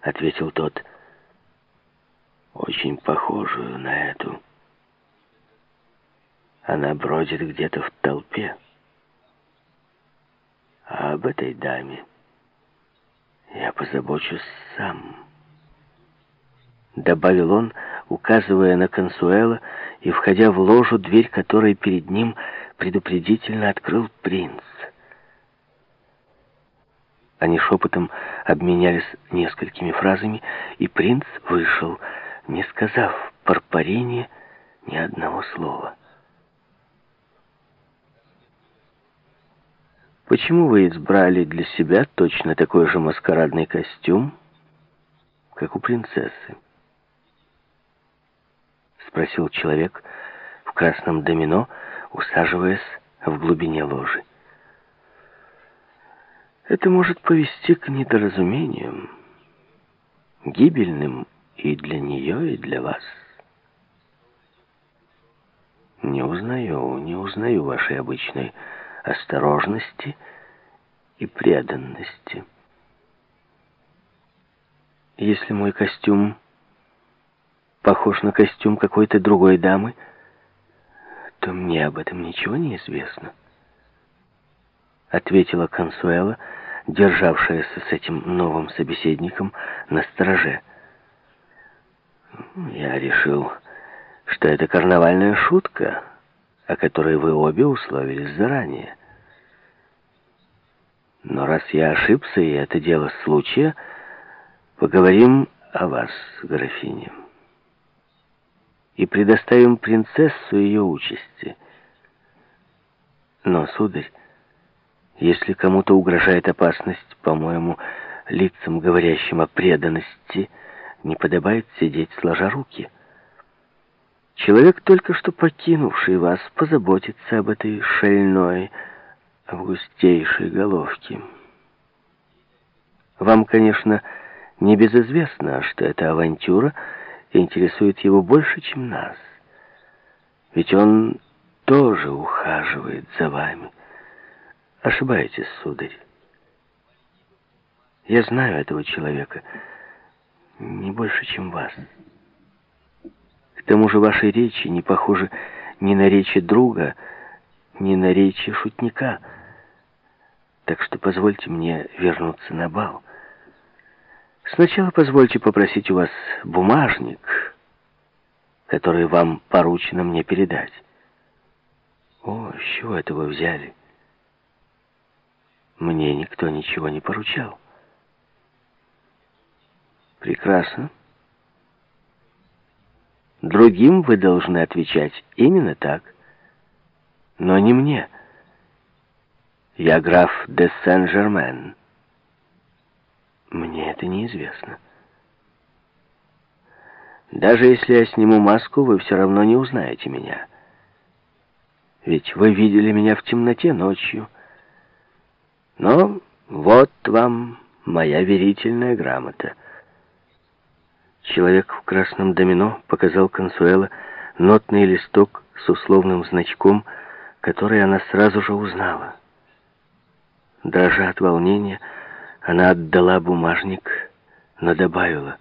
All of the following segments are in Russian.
— ответил тот. «Очень похожую на эту. Она бродит где-то в толпе. А об этой даме я позабочусь сам». Добавил он, указывая на Консуэла и входя в ложу, дверь которой перед ним предупредительно открыл принц. Они шепотом обменялись несколькими фразами, и принц вышел, не сказав Парпарине ни одного слова. «Почему вы избрали для себя точно такой же маскарадный костюм, как у принцессы?» Спросил человек в красном домино, усаживаясь в глубине ложи. Это может повести к недоразумениям, гибельным и для нее, и для вас. Не узнаю, не узнаю вашей обычной осторожности и преданности. Если мой костюм похож на костюм какой-то другой дамы, то мне об этом ничего не известно. Ответила Консуэла, державшаяся с этим новым собеседником на стороже. «Я решил, что это карнавальная шутка, о которой вы обе условились заранее. Но раз я ошибся, и это дело случая, поговорим о вас, графиня, и предоставим принцессу ее участи. Но, сударь, если кому-то угрожает опасность, по-моему, лицам, говорящим о преданности, не подобает сидеть сложа руки. Человек, только что покинувший вас, позаботится об этой шальной, августейшей головке. Вам, конечно, не безызвестно, что эта авантюра интересует его больше, чем нас. Ведь он тоже ухаживает за вами. Ошибаетесь, сударь. Я знаю этого человека не больше, чем вас. К тому же ваши речи не похожи ни на речи друга, ни на речи шутника. Так что позвольте мне вернуться на бал. Сначала позвольте попросить у вас бумажник, который вам поручено мне передать. О, с чего это вы взяли? Мне никто ничего не поручал. Прекрасно. Другим вы должны отвечать именно так. Но не мне. Я граф де Сен-Жермен. Мне это неизвестно. Даже если я сниму маску, вы все равно не узнаете меня. Ведь вы видели меня в темноте ночью, но вот вам моя верительная грамота. Человек в красном домино показал Консуэла нотный листок с условным значком, который она сразу же узнала. Дрожа от волнения, она отдала бумажник, но добавила.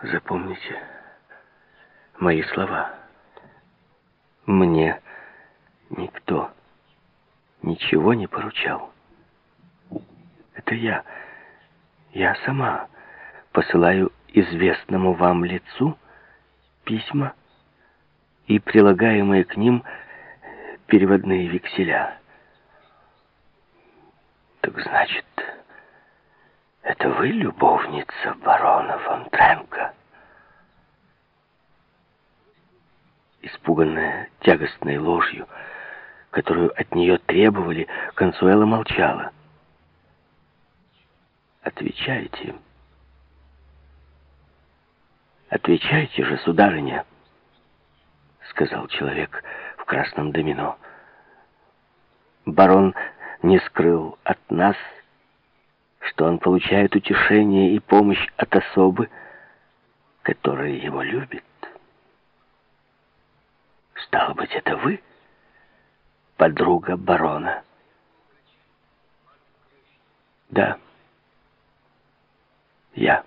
«Запомните мои слова. Мне никто ничего не поручал. Это я, я сама посылаю известному вам лицу письма и прилагаемые к ним переводные векселя. Так значит, это вы любовница барона фон Тренко? Испуганная тягостной ложью, которую от нее требовали, Консуэла молчала. «Отвечайте. Отвечайте же, сударыня», — сказал человек в красном домино. Барон не скрыл от нас, что он получает утешение и помощь от особы, которая его любит. Стало быть, это вы?» Подруга барона. Да. я.